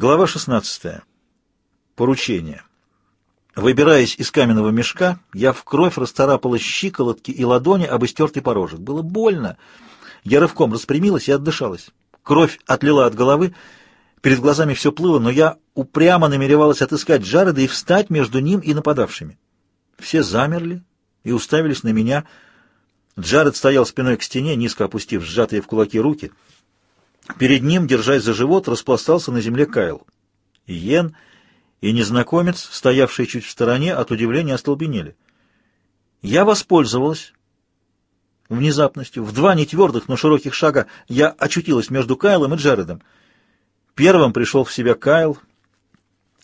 Глава 16. Поручение. Выбираясь из каменного мешка, я в кровь расцарапала щиколотки и ладони об истертый порожек. Было больно. Я рывком распрямилась и отдышалась. Кровь отлила от головы, перед глазами все плыло, но я упрямо намеревалась отыскать Джареда и встать между ним и нападавшими. Все замерли и уставились на меня. Джаред стоял спиной к стене, низко опустив сжатые в кулаки руки — Перед ним, держась за живот, распластался на земле Кайл. Йен и незнакомец, стоявшие чуть в стороне, от удивления остолбенели. Я воспользовалась внезапностью. В два нетвердых, но широких шага я очутилась между Кайлом и Джаредом. Первым пришел в себя Кайл.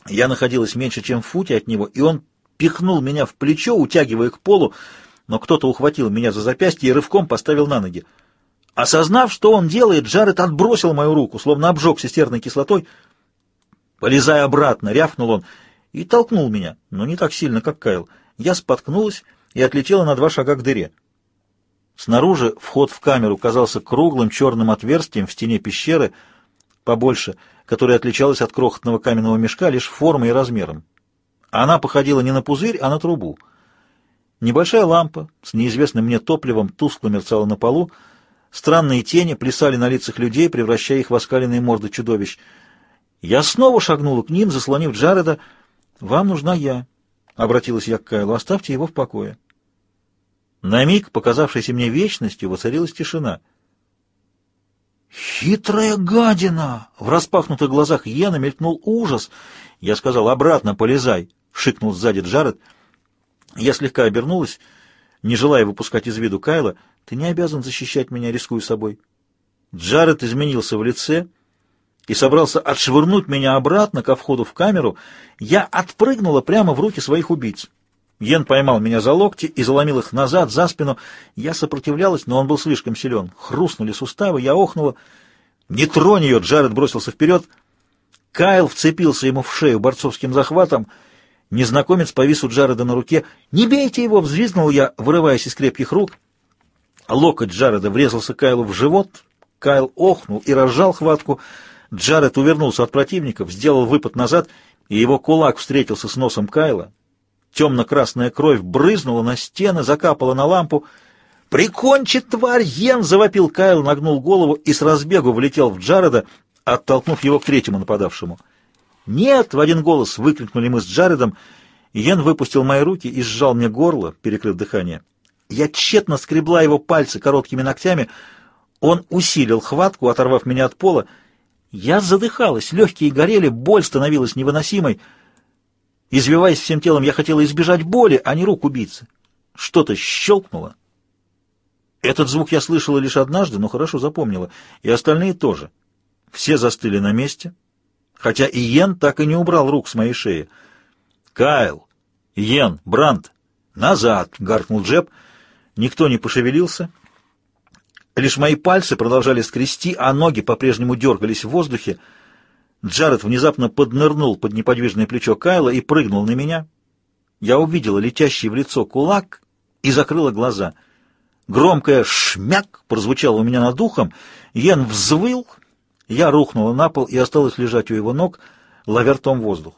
Я находилась меньше, чем в футе от него, и он пихнул меня в плечо, утягивая к полу, но кто-то ухватил меня за запястье и рывком поставил на ноги. Осознав, что он делает, Джаред отбросил мою руку, словно обжегся серной кислотой. «Полезай обратно!» — рявкнул он и толкнул меня, но не так сильно, как Кайл. Я споткнулась и отлетела на два шага к дыре. Снаружи вход в камеру казался круглым черным отверстием в стене пещеры, побольше, которое отличалось от крохотного каменного мешка лишь формой и размером. Она походила не на пузырь, а на трубу. Небольшая лампа с неизвестным мне топливом тускло мерцала на полу, Странные тени плясали на лицах людей, превращая их в оскаленные морды чудовищ. Я снова шагнула к ним, заслонив Джареда. «Вам нужна я», — обратилась я к Кайлу, — «оставьте его в покое». На миг, показавшейся мне вечностью, воцарилась тишина. «Хитрая гадина!» В распахнутых глазах Йена мелькнул ужас. Я сказал «Обратно полезай!» — шикнул сзади Джаред. Я слегка обернулась, не желая выпускать из виду Кайла — ты не обязан защищать меня, рискуя собой. Джаред изменился в лице и собрался отшвырнуть меня обратно ко входу в камеру. Я отпрыгнула прямо в руки своих убийц. Йен поймал меня за локти и заломил их назад, за спину. Я сопротивлялась, но он был слишком силен. Хрустнули суставы, я охнула. «Не тронь ее!» — Джаред бросился вперед. Кайл вцепился ему в шею борцовским захватом. Незнакомец повис у Джареда на руке. «Не бейте его!» — взвизгнул я, вырываясь из крепких рук. Локоть Джареда врезался Кайлу в живот, Кайл охнул и разжал хватку. Джаред увернулся от противников, сделал выпад назад, и его кулак встретился с носом Кайла. Темно-красная кровь брызнула на стены, закапала на лампу. «Прикончит, тварь, Йен!» — завопил Кайл, нагнул голову и с разбегу влетел в Джареда, оттолкнув его к третьему нападавшему. «Нет!» — в один голос выкрикнули мы с Джаредом. Йен выпустил мои руки и сжал мне горло, перекрыв дыхание. Я тщетно скребла его пальцы короткими ногтями. Он усилил хватку, оторвав меня от пола. Я задыхалась, легкие горели, боль становилась невыносимой. Извиваясь всем телом, я хотела избежать боли, а не рук убийцы. Что-то щелкнуло. Этот звук я слышала лишь однажды, но хорошо запомнила, и остальные тоже. Все застыли на месте, хотя Иен так и не убрал рук с моей шеи. «Кайл! Иен! Брандт! Назад!» — гаркнул Джеб — Никто не пошевелился. Лишь мои пальцы продолжали скрести, а ноги по-прежнему дергались в воздухе. Джаред внезапно поднырнул под неподвижное плечо Кайла и прыгнул на меня. Я увидела летящий в лицо кулак и закрыла глаза. Громкое «шмяк» прозвучало у меня над ухом. Йен взвыл. Я рухнула на пол и осталась лежать у его ног, ловя ртом воздух.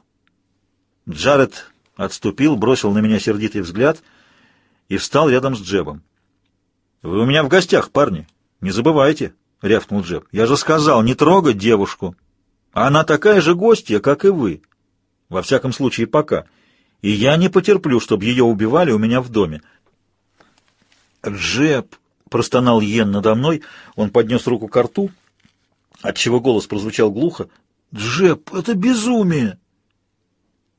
Джаред отступил, бросил на меня сердитый взгляд — и встал рядом с Джебом. «Вы у меня в гостях, парни. Не забывайте», — рявкнул Джеб. «Я же сказал, не трогать девушку. Она такая же гостья, как и вы. Во всяком случае, пока. И я не потерплю, чтобы ее убивали у меня в доме». «Джеб!» — простонал Йен надо мной. Он поднес руку к рту, отчего голос прозвучал глухо. «Джеб, это безумие!»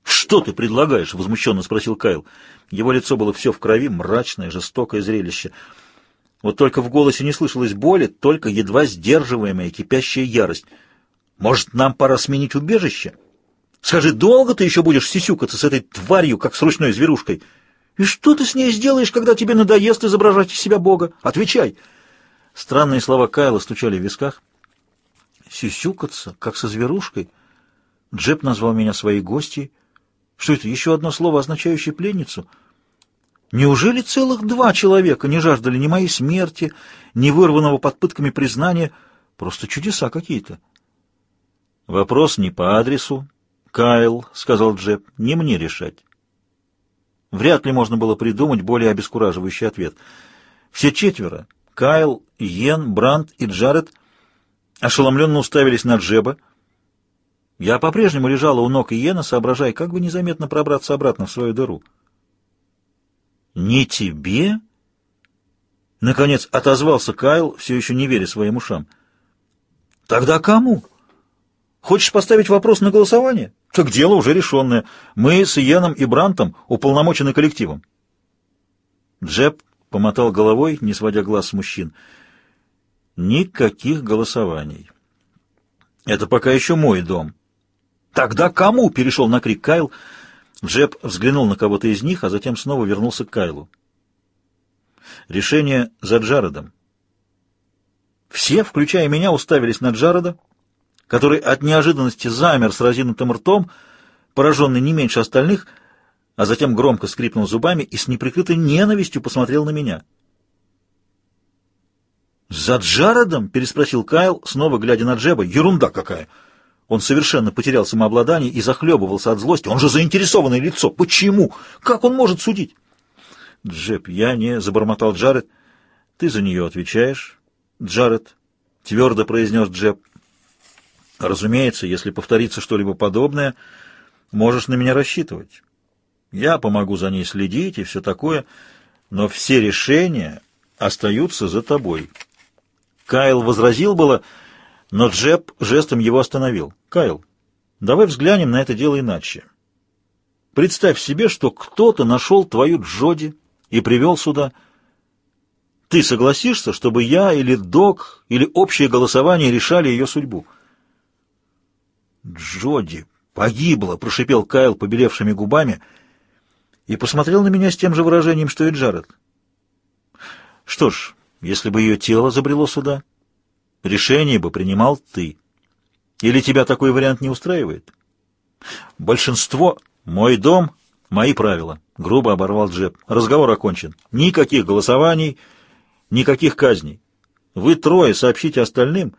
«Что ты предлагаешь?» — возмущенно спросил Кайл. Его лицо было все в крови, мрачное, жестокое зрелище. Вот только в голосе не слышалось боли, только едва сдерживаемая кипящая ярость. «Может, нам пора сменить убежище? Скажи, долго ты еще будешь сисюкаться с этой тварью, как с ручной зверушкой? И что ты с ней сделаешь, когда тебе надоест изображать из себя Бога? Отвечай!» Странные слова Кайла стучали в висках. «Сисюкаться, как со зверушкой?» Джеб назвал меня своей гостьей. Что это, еще одно слово, означающее пленницу? Неужели целых два человека не жаждали ни моей смерти, ни вырванного под пытками признания? Просто чудеса какие-то. Вопрос не по адресу. Кайл, — сказал Джеб, — не мне решать. Вряд ли можно было придумать более обескураживающий ответ. Все четверо — Кайл, Йен, Брандт и Джаред — ошеломленно уставились на Джеба. Я по-прежнему лежала у ног Йена, соображая, как бы незаметно пробраться обратно в свою дыру. «Не тебе?» Наконец отозвался Кайл, все еще не веря своим ушам. «Тогда кому? Хочешь поставить вопрос на голосование? Так дело уже решенное. Мы с Иеном и Брантом уполномочены коллективом». Джеб помотал головой, не сводя глаз с мужчин. «Никаких голосований. Это пока еще мой дом». «Тогда кому?» — перешел на крик Кайл. Джеб взглянул на кого-то из них, а затем снова вернулся к Кайлу. Решение за Джаредом. Все, включая меня, уставились на Джареда, который от неожиданности замер с разинутым ртом, пораженный не меньше остальных, а затем громко скрипнул зубами и с неприкрытой ненавистью посмотрел на меня. «За Джаредом?» — переспросил Кайл, снова глядя на Джеба. «Ерунда какая!» Он совершенно потерял самообладание и захлебывался от злости. «Он же заинтересованное лицо! Почему? Как он может судить?» «Джеб, я не...» — забормотал Джаред. «Ты за нее отвечаешь, Джаред», — твердо произнес Джеб. «Разумеется, если повторится что-либо подобное, можешь на меня рассчитывать. Я помогу за ней следить и все такое, но все решения остаются за тобой». Кайл возразил было, но Джеб жестом его остановил. «Кайл, давай взглянем на это дело иначе. Представь себе, что кто-то нашел твою Джоди, и привел сюда. Ты согласишься, чтобы я или док, или общее голосование решали ее судьбу? Джоди погибла, прошипел Кайл побелевшими губами и посмотрел на меня с тем же выражением, что и Джаред. Что ж, если бы ее тело забрело сюда, решение бы принимал ты. Или тебя такой вариант не устраивает? Большинство — мой дом, мои правила. — грубо оборвал Джеб. «Разговор окончен. Никаких голосований, никаких казней. Вы трое сообщите остальным.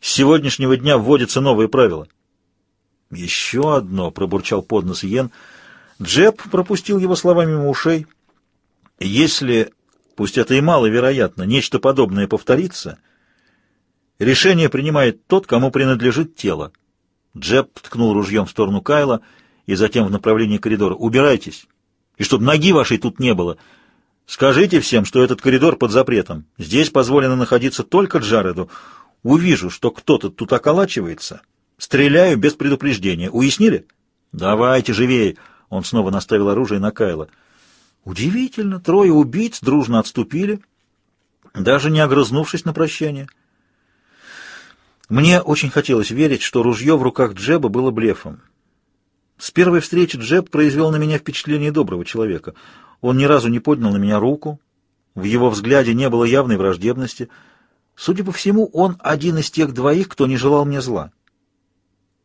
С сегодняшнего дня вводятся новые правила». «Еще одно», — пробурчал под нос Йен. Джеб пропустил его словами мимо ушей. «Если, пусть это и маловероятно, нечто подобное повторится, решение принимает тот, кому принадлежит тело». Джеб ткнул ружьем в сторону Кайла и затем в направлении коридора. «Убирайтесь!» И чтобы ноги вашей тут не было. Скажите всем, что этот коридор под запретом. Здесь позволено находиться только Джареду. Увижу, что кто-то тут околачивается. Стреляю без предупреждения. Уяснили? Давайте живее. Он снова наставил оружие на Кайла. Удивительно, трое убийц дружно отступили, даже не огрызнувшись на прощание. Мне очень хотелось верить, что ружье в руках Джеба было блефом. С первой встречи Джеб произвел на меня впечатление доброго человека. Он ни разу не поднял на меня руку, в его взгляде не было явной враждебности. Судя по всему, он один из тех двоих, кто не желал мне зла.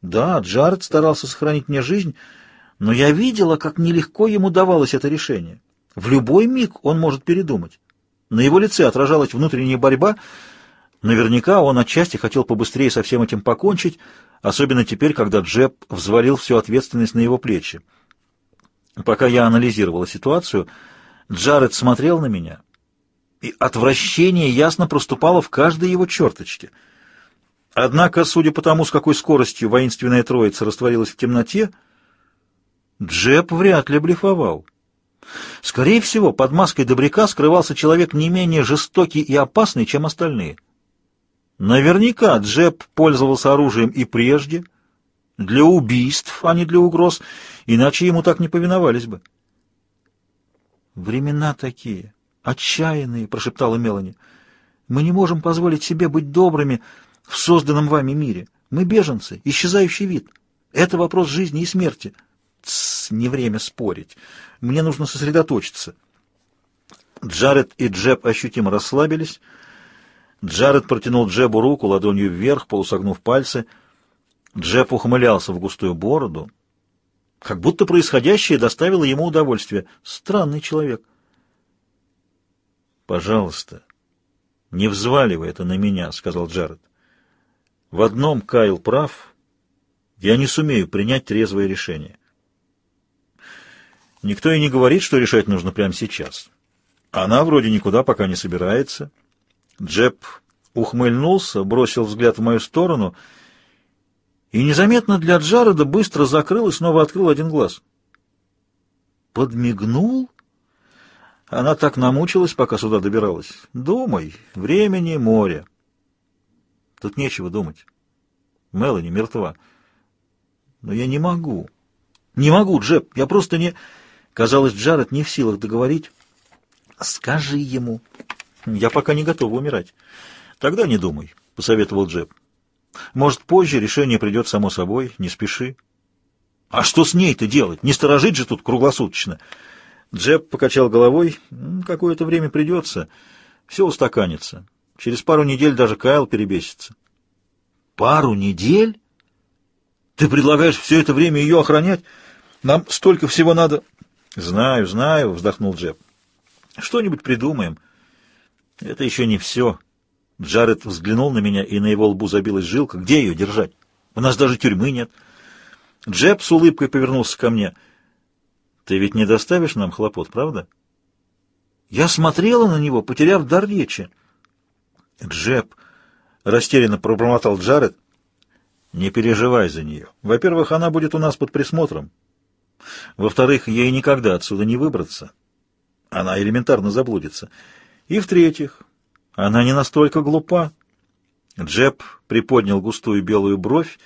Да, Джаред старался сохранить мне жизнь, но я видела, как нелегко ему давалось это решение. В любой миг он может передумать. На его лице отражалась внутренняя борьба. Наверняка он отчасти хотел побыстрее со всем этим покончить, особенно теперь, когда Джеб взвалил всю ответственность на его плечи. Пока я анализировала ситуацию, Джаред смотрел на меня, и отвращение ясно проступало в каждой его черточке. Однако, судя по тому, с какой скоростью воинственная троица растворилась в темноте, Джеб вряд ли блефовал. Скорее всего, под маской добряка скрывался человек не менее жестокий и опасный, чем остальные — Наверняка Джеб пользовался оружием и прежде, для убийств, а не для угроз, иначе ему так не повиновались бы. «Времена такие, отчаянные», — прошептала Мелани. «Мы не можем позволить себе быть добрыми в созданном вами мире. Мы беженцы, исчезающий вид. Это вопрос жизни и смерти». «Тссс, не время спорить. Мне нужно сосредоточиться». Джаред и Джеб ощутимо расслабились, — Джаред протянул Джебу руку ладонью вверх, полусогнув пальцы. Джеб ухмылялся в густую бороду, как будто происходящее доставило ему удовольствие. Странный человек. «Пожалуйста, не взваливай это на меня», — сказал Джаред. «В одном Кайл прав. Я не сумею принять трезвое решение. Никто и не говорит, что решать нужно прямо сейчас. Она вроде никуда пока не собирается. Джеб ухмыльнулся, бросил взгляд в мою сторону и незаметно для Джареда быстро закрыл и снова открыл один глаз. Подмигнул? Она так намучилась, пока сюда добиралась. Думай, времени море. Тут нечего думать. Мелани мертва. Но я не могу. Не могу, Джеб, я просто не... Казалось, Джаред не в силах договорить. Скажи ему. Я пока не готов умирать. Тогда не думай, посоветовал Джеб. Может, позже решение придет само собой, не спеши. А что с ней-то делать? Не сторожить же тут круглосуточно. Джеб покачал головой. Какое-то время придется. Все устаканится. Через пару недель даже Кайл перебесится. Пару недель? Ты предлагаешь все это время ее охранять? Нам столько всего надо... Знаю, знаю, вздохнул Джеб. Что-нибудь придумаем. Это еще не все. Джаред взглянул на меня, и на его лбу забилась жилка. Где ее держать? У нас даже тюрьмы нет. Джеб с улыбкой повернулся ко мне. Ты ведь не доставишь нам хлопот, правда? Я смотрела на него, потеряв дар речи. Джеб, растерянно пробормотал Джаред. Не переживай за нее. Во-первых, она будет у нас под присмотром. Во-вторых, ей никогда отсюда не выбраться. Она элементарно заблудится. И в-третьих, она не настолько глупа. Джеб приподнял густую белую бровь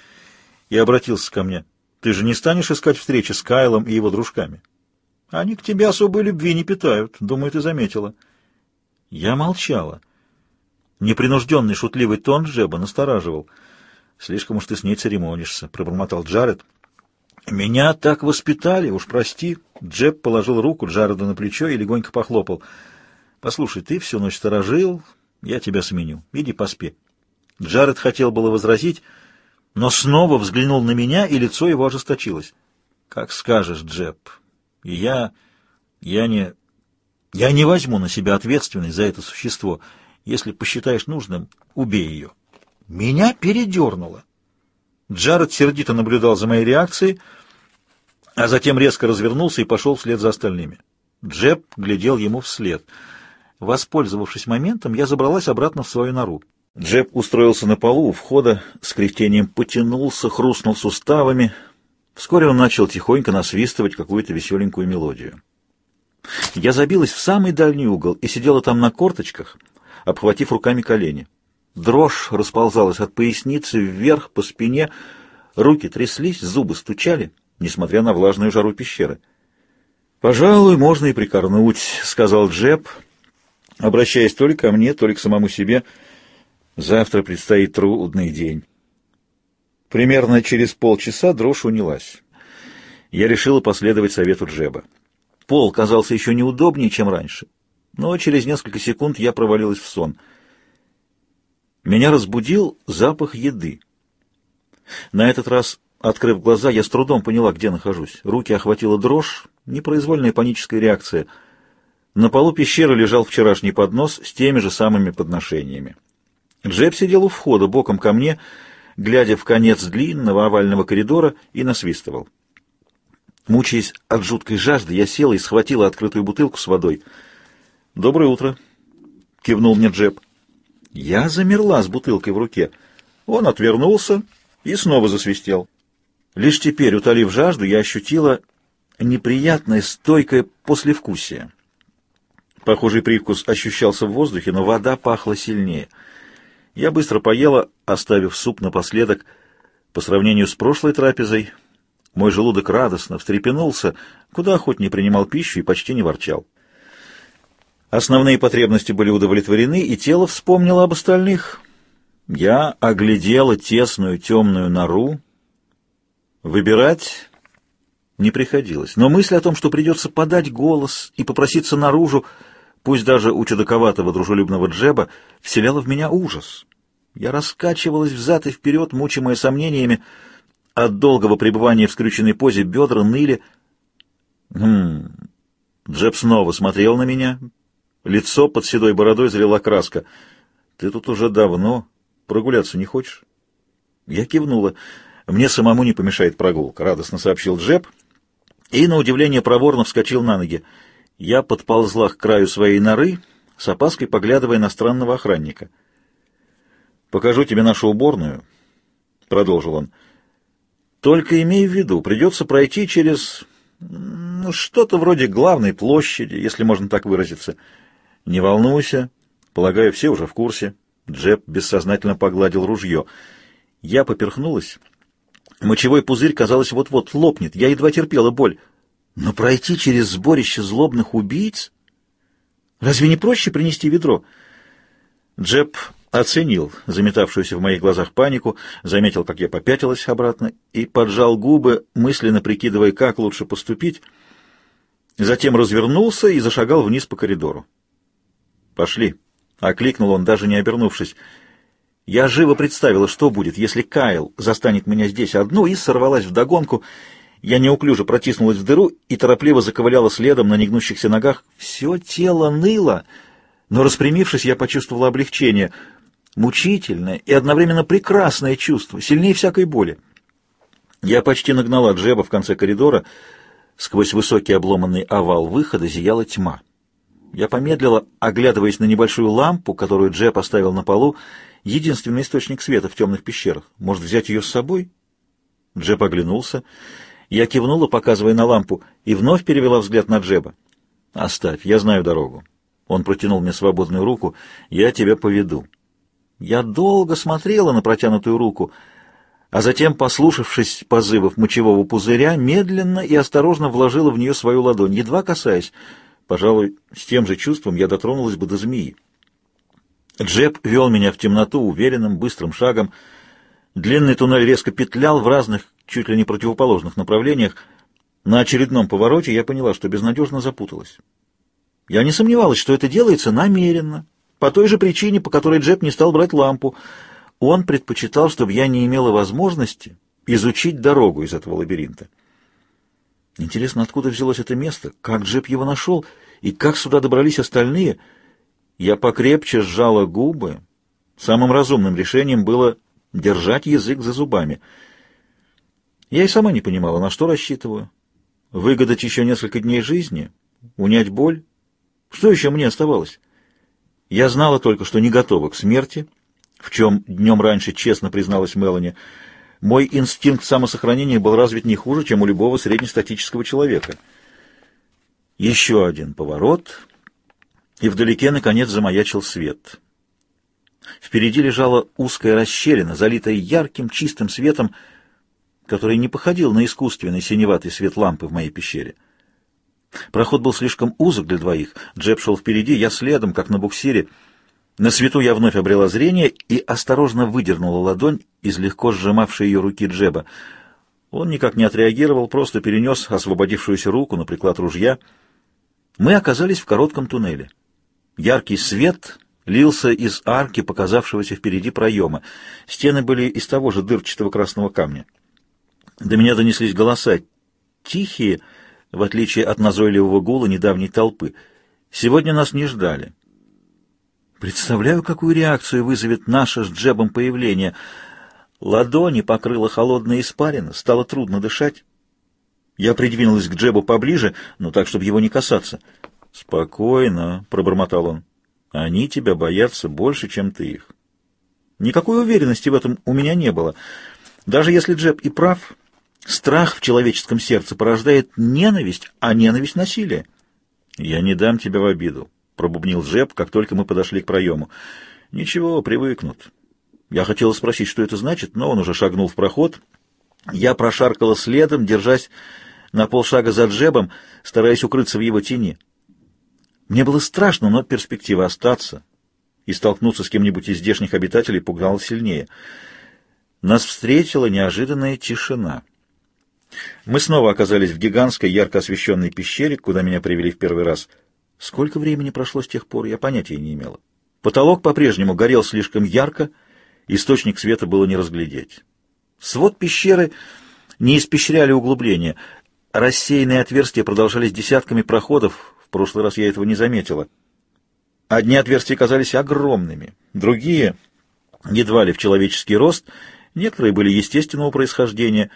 и обратился ко мне. Ты же не станешь искать встречи с Кайлом и его дружками? Они к тебе особой любви не питают, думаю, ты заметила. Я молчала. Непринужденный шутливый тон Джеба настораживал. Слишком уж ты с ней церемонишься, пробормотал Джаред. «Меня так воспитали, уж прости». Джеб положил руку Джареду на плечо и легонько похлопал. «Послушай, ты всю ночь сторожил, я тебя сменю. Иди поспи». Джаред хотел было возразить, но снова взглянул на меня, и лицо его ожесточилось. «Как скажешь, Джеб. И я... я не... я не возьму на себя ответственность за это существо. Если посчитаешь нужным, убей ее». Меня передернуло. Джаред сердито наблюдал за моей реакцией, а затем резко развернулся и пошел вслед за остальными. Джеб глядел ему вслед. Воспользовавшись моментом, я забралась обратно в свою нору. Джеб устроился на полу у входа, с кряхтением потянулся, хрустнул суставами. Вскоре он начал тихонько насвистывать какую-то веселенькую мелодию. Я забилась в самый дальний угол и сидела там на корточках, обхватив руками колени. Дрожь расползалась от поясницы вверх по спине, руки тряслись, зубы стучали, несмотря на влажную жару пещеры. «Пожалуй, можно и прикорнуть», — сказал Джеб, обращаясь то ли ко мне, то ли к самому себе. «Завтра предстоит трудный день». Примерно через полчаса дрожь унялась. Я решила последовать совету Джеба. Пол казался еще неудобнее, чем раньше, но через несколько секунд я провалилась в сон — меня разбудил запах еды. На этот раз, открыв глаза, я с трудом поняла, где нахожусь. Руки охватила дрожь, непроизвольная паническая реакция. На полу пещеры лежал вчерашний поднос с теми же самыми подношениями. Джеб сидел у входа, боком ко мне, глядя в конец длинного овального коридора, и насвистывал. Мучаясь от жуткой жажды, я села и схватила открытую бутылку с водой. «Доброе утро!» — кивнул мне Джеб. Я замерла с бутылкой в руке. Он отвернулся и снова засвистел. Лишь теперь, утолив жажду, я ощутила неприятное, стойкое послевкусие. Похожий привкус ощущался в воздухе, но вода пахла сильнее. Я быстро поела, оставив суп напоследок. По сравнению с прошлой трапезой, мой желудок радостно встрепенулся, куда охотнее принимал пищу и почти не ворчал. Основные потребности были удовлетворены, и тело вспомнило об остальных. Я оглядела тесную темную нору. Выбирать не приходилось, но мысль о том, что придется подать голос и попроситься наружу, пусть даже у чудаковатого дружелюбного Джеба, вселяла в меня ужас. Я раскачивалась взад и вперед, мучимая сомнениями. От долгого пребывания в скрюченной позе бедра ныли. Хм... Джеб снова смотрел на меня, Лицо под седой бородой залила краска. «Ты тут уже давно. Прогуляться не хочешь?» Я кивнула. Мне самому не помешает прогулка, — радостно сообщил Джеб, и, на удивление, проворно вскочил на ноги. Я подползла к краю своей норы, с опаской поглядывая на странного охранника. «Покажу тебе нашу уборную», — продолжил он. «Только имей в виду, придется пройти через ну, что-то вроде главной площади, если можно так выразиться. Не волнуйся, полагаю, все уже в курсе». Джеб бессознательно погладил ружье. Я поперхнулась. Мочевой пузырь, казалось, вот-вот лопнет. Я едва терпела боль. Но пройти через сборище злобных убийц? Разве не проще принести ведро? Джеб оценил заметавшуюся в моих глазах панику, заметил, как я попятилась обратно, и поджал губы, мысленно прикидывая, как лучше поступить. Затем развернулся и зашагал вниз по коридору. «Пошли», — окликнул он, даже не обернувшись. Я живо представила, что будет, если Кайл застанет меня здесь одну, и сорвалась вдогонку. Я неуклюже протиснулась в дыру и торопливо заковыляла следом на негнущихся ногах. Все тело ныло, но, распрямившись, я почувствовала облегчение. Мучительное и одновременно прекрасное чувство, сильнее всякой боли. Я почти нагнала Джеба в конце коридора. Сквозь высокий обломанный овал выхода зияла тьма. Я помедлила, оглядываясь на небольшую лампу, которую Джеб оставил на полу, единственный источник света в темных пещерах. Может, взять ее с собой? Джеб оглянулся. Я кивнула, показывая на лампу, и вновь перевела взгляд на Джеба. «Оставь, я знаю дорогу». Он протянул мне свободную руку. «Я тебя поведу». Я долго смотрела на протянутую руку, а затем, послушавшись позывов мочевого пузыря, медленно и осторожно вложила в нее свою ладонь, едва касаясь. Пожалуй, с тем же чувством я дотронулась бы до змеи. Джеб вел меня в темноту уверенным, быстрым шагом. Длинный туннель резко петлял в разных, чуть ли не противоположных направлениях. На очередном повороте я поняла, что безнадежно запуталась. Я не сомневалась, что это делается намеренно, по той же причине, по которой Джеб не стал брать лампу. Он предпочитал, чтобы я не имела возможности изучить дорогу из этого лабиринта. Интересно, откуда взялось это место, как Джеб его нашел и как сюда добрались остальные — я покрепче сжала губы. Самым разумным решением было держать язык за зубами. Я и сама не понимала, на что рассчитываю. Выгадать еще несколько дней жизни? Унять боль? Что еще мне оставалось? Я знала только, что не готова к смерти, в чем днем раньше честно призналась Мелани. Мой инстинкт самосохранения был развит не хуже, чем у любого среднестатического человека. Еще один поворот — и вдалеке, наконец, замаячил свет. Впереди лежала узкая расщелина, залитая ярким, чистым светом, который не походил на искусственный синеватый свет лампы в моей пещере. Проход был слишком узок для двоих. Джеб шел впереди, я следом, как на буксире. На свету я вновь обрела зрение и осторожно выдернула ладонь из легко сжимавшей ее руки Джеба. Он никак не отреагировал, просто перенес освободившуюся руку на приклад ружья. Мы оказались в коротком туннеле. Яркий свет лился из арки, показавшегося впереди проема. Стены были из того же дырчатого красного камня. До меня донеслись голоса, тихие, в отличие от назойливого гула недавней толпы. Сегодня нас не ждали. Представляю, какую реакцию вызовет наше с Джебом появление. Ладони покрыла холодная испарина, стало трудно дышать. Я придвинулась к Джебу поближе, но так, чтобы его не касаться — «Спокойно», — пробормотал он. «Они тебя боятся больше, чем ты их». Никакой уверенности в этом у меня не было. Даже если Джеб и прав, страх в человеческом сердце порождает ненависть, а ненависть — насилие. «Я не дам тебя в обиду», — пробубнил Джеб, как только мы подошли к проему. «Ничего, привыкнут». Я хотела спросить, что это значит, но он уже шагнул в проход. Я прошаркала следом, держась на полшага за Джебом, стараясь укрыться в его тени. Мне было страшно, но перспектива остаться и столкнуться с кем-нибудь из здешних обитателей пугала сильнее. Нас встретила неожиданная тишина. Мы снова оказались в гигантской, ярко освещенной пещере, куда меня привели в первый раз. Сколько времени прошло с тех пор, я понятия не имела. Потолок по-прежнему горел слишком ярко, источник света было не разглядеть. Свод пещеры не испещряли углубления. Рассеянные отверстия продолжались десятками проходов, прошлый раз я этого не заметила. Одни отверстия казались огромными, другие, едва ли в человеческий рост, Некоторые были естественного происхождения,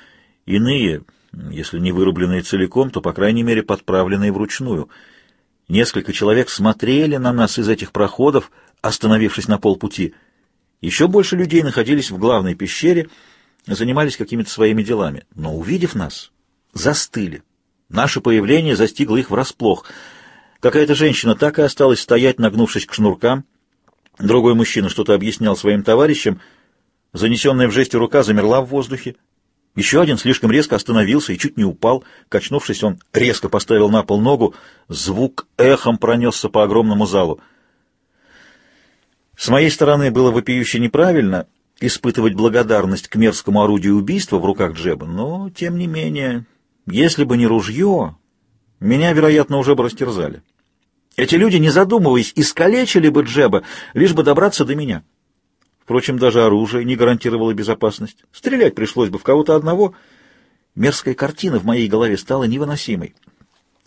иные, если не вырубленные целиком, то, по крайней мере, подправленные вручную. Несколько человек смотрели на нас из этих проходов, остановившись на полпути. Еще больше людей находились в главной пещере, занимались какими-то своими делами, но, увидев нас, застыли. Наше появление застигло их врасплох. Какая-то женщина так и осталась стоять, нагнувшись к шнуркам. Другой мужчина что-то объяснял своим товарищам. Занесенная в жесте рука замерла в воздухе. Еще один слишком резко остановился и чуть не упал. Качнувшись, он резко поставил на пол ногу. Звук эхом пронесся по огромному залу. С моей стороны было вопиюще неправильно испытывать благодарность к мерзкому орудию убийства в руках Джеба, но, тем не менее, если бы не ружье, меня, вероятно, уже бы растерзали. Эти люди, не задумываясь, искалечили бы Джеба, лишь бы добраться до меня. Впрочем, даже оружие не гарантировало безопасность. Стрелять пришлось бы в кого-то одного. Мерзкая картина в моей голове стала невыносимой.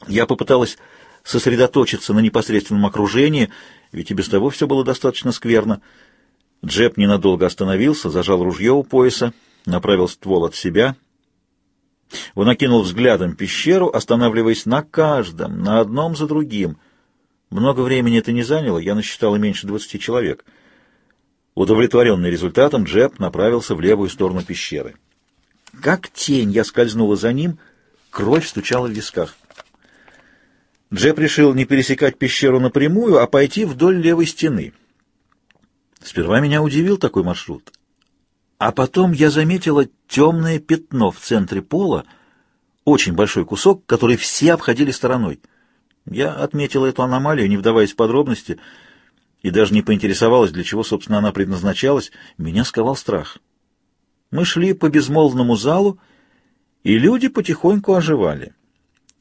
Я попыталась сосредоточиться на непосредственном окружении, ведь и без того все было достаточно скверно. Джеб ненадолго остановился, зажал ружье у пояса, направил ствол от себя. Он окинул взглядом пещеру, останавливаясь на каждом, на одном за другим. Много времени это не заняло, я насчитала меньше двадцати человек — Удовлетворенный результатом, Джеб направился в левую сторону пещеры. Как тень я скользнула за ним, кровь стучала в висках. Джеб решил не пересекать пещеру напрямую, а пойти вдоль левой стены. Сперва меня удивил такой маршрут. А потом я заметила темное пятно в центре пола, очень большой кусок, который все обходили стороной. Я отметила эту аномалию, не вдаваясь в подробности — и даже не поинтересовалась, для чего, собственно, она предназначалась, меня сковал страх. Мы шли по безмолвному залу, и люди потихоньку оживали.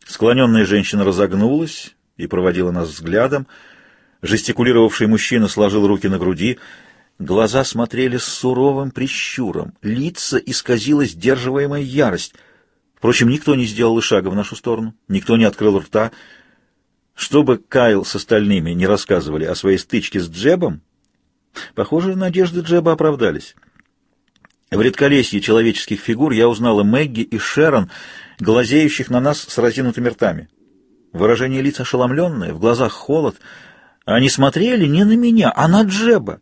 Склоненная женщина разогнулась и проводила нас взглядом. Жестикулировавший мужчина сложил руки на груди. Глаза смотрели с суровым прищуром, лица исказила сдерживаемая ярость. Впрочем, никто не сделал и шага в нашу сторону, никто не открыл рта — чтобы Кайл с остальными не рассказывали о своей стычке с Джебом, похоже, надежды Джеба оправдались. В редколесье человеческих фигур я узнала Мэгги и Шерон, глазеющих на нас с разинутыми ртами. Выражение лиц ошеломленное, в глазах холод. Они смотрели не на меня, а на Джеба,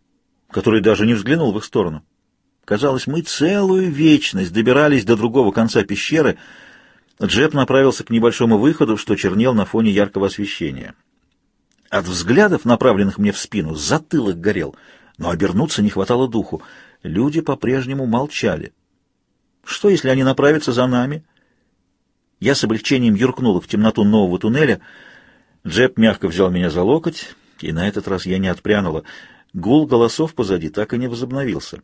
который даже не взглянул в их сторону. Казалось, мы целую вечность добирались до другого конца пещеры — Джеб направился к небольшому выходу, что чернел на фоне яркого освещения. От взглядов, направленных мне в спину, затылок горел, но обернуться не хватало духу. Люди по-прежнему молчали. Что, если они направятся за нами? Я с облегчением юркнула в темноту нового туннеля. Джеб мягко взял меня за локоть, и на этот раз я не отпрянула. Гул голосов позади так и не возобновился.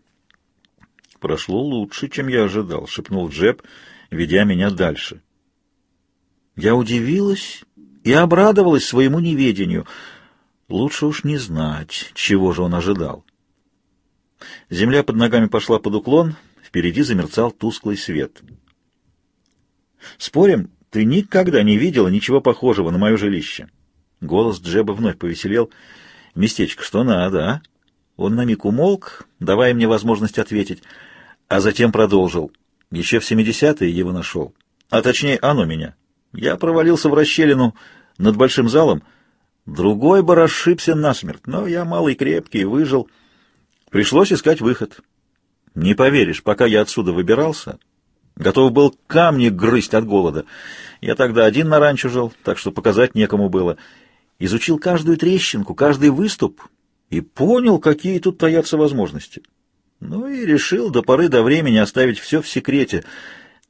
«Прошло лучше, чем я ожидал», — шепнул Джеб, — ведя меня дальше. Я удивилась и обрадовалась своему неведению. Лучше уж не знать, чего же он ожидал. Земля под ногами пошла под уклон, впереди замерцал тусклый свет. «Спорим, ты никогда не видела ничего похожего на мое жилище?» Голос Джеба вновь повеселел. «Местечко, что надо, а?» Он на миг умолк, давая мне возможность ответить, а затем продолжил. Еще в 70-е его нашел. А точнее, оно меня. Я провалился в расщелину над большим залом. Другой бы расшибся насмерть, но я малый крепкий, выжил. Пришлось искать выход. Не поверишь, пока я отсюда выбирался, готов был камни грызть от голода. Я тогда один на ранчо жил, так что показать некому было. Изучил каждую трещинку, каждый выступ и понял, какие тут таятся возможности. Ну и решил до поры до времени оставить все в секрете,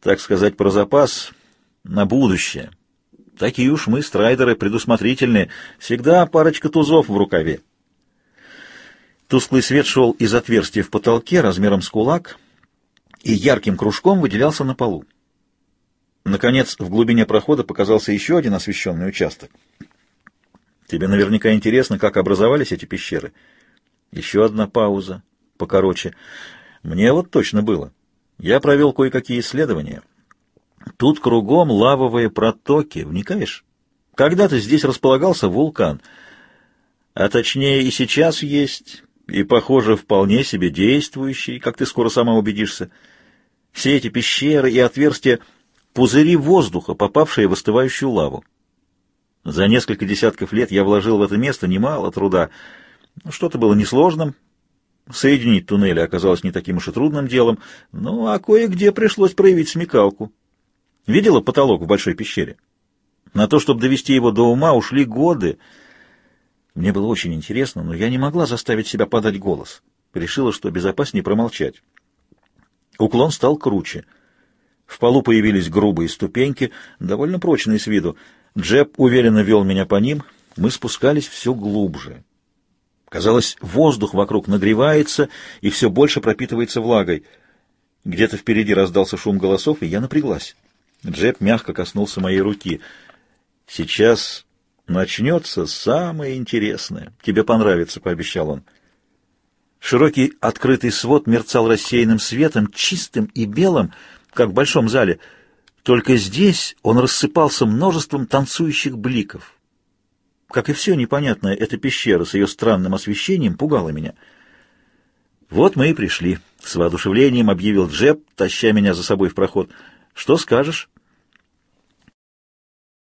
так сказать, про запас на будущее. Такие уж мы, страйдеры, предусмотрительные, всегда парочка тузов в рукаве. Тусклый свет шел из отверстия в потолке размером с кулак и ярким кружком выделялся на полу. Наконец, в глубине прохода показался еще один освещенный участок. Тебе наверняка интересно, как образовались эти пещеры. Еще одна пауза покороче. Мне вот точно было. Я провел кое-какие исследования. Тут кругом лавовые протоки, вникаешь? Когда-то здесь располагался вулкан, а точнее и сейчас есть, и, похоже, вполне себе действующий, как ты скоро сама убедишься. Все эти пещеры и отверстия — пузыри воздуха, попавшие в остывающую лаву. За несколько десятков лет я вложил в это место немало труда. Что-то было несложным. Соединить туннели оказалось не таким уж и трудным делом, ну, а кое-где пришлось проявить смекалку. Видела потолок в большой пещере? На то, чтобы довести его до ума, ушли годы. Мне было очень интересно, но я не могла заставить себя подать голос. Решила, что безопаснее промолчать. Уклон стал круче. В полу появились грубые ступеньки, довольно прочные с виду. Джеб уверенно вел меня по ним. Мы спускались все глубже. Казалось, воздух вокруг нагревается и все больше пропитывается влагой. Где-то впереди раздался шум голосов, и я напряглась. Джеб мягко коснулся моей руки. «Сейчас начнется самое интересное. Тебе понравится», — пообещал он. Широкий открытый свод мерцал рассеянным светом, чистым и белым, как в большом зале. Только здесь он рассыпался множеством танцующих бликов. Как и все непонятное, эта пещера с ее странным освещением пугала меня. «Вот мы и пришли», — с воодушевлением объявил Джеб, таща меня за собой в проход. «Что скажешь?»